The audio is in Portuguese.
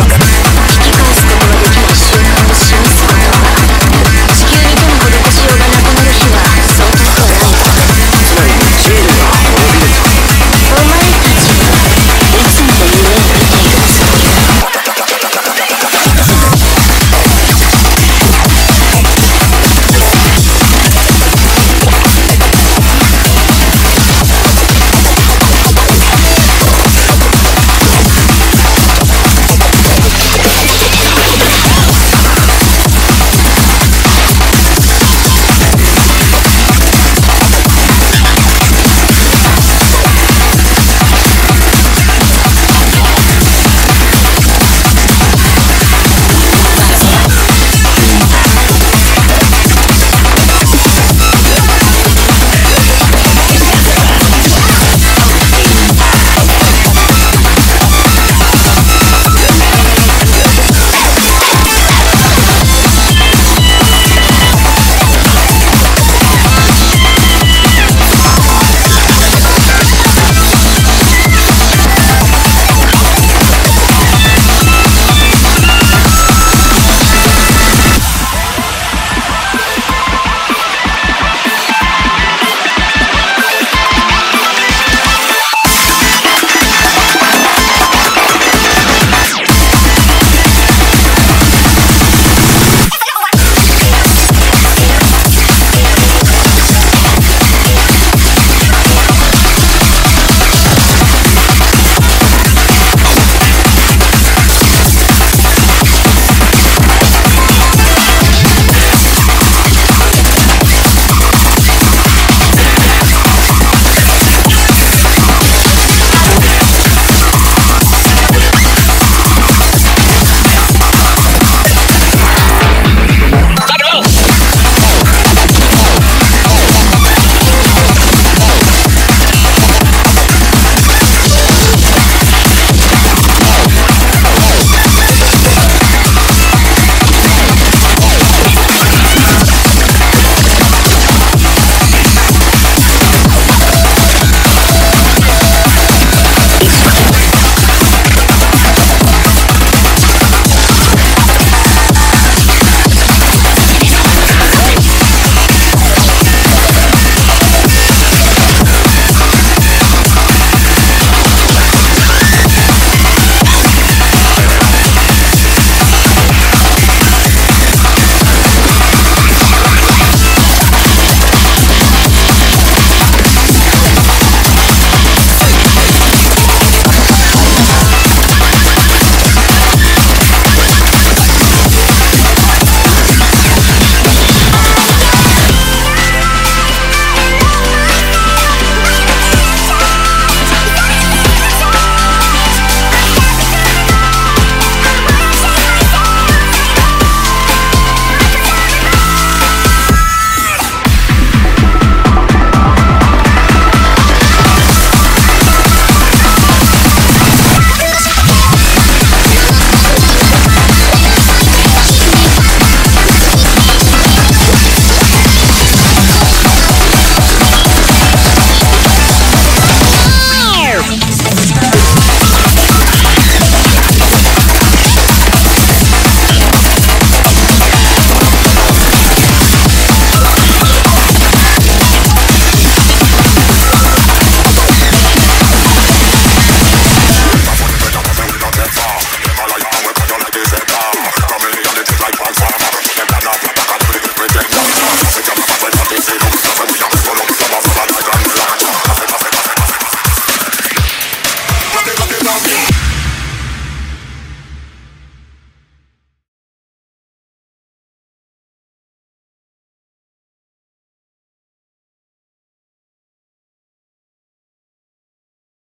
Fuck me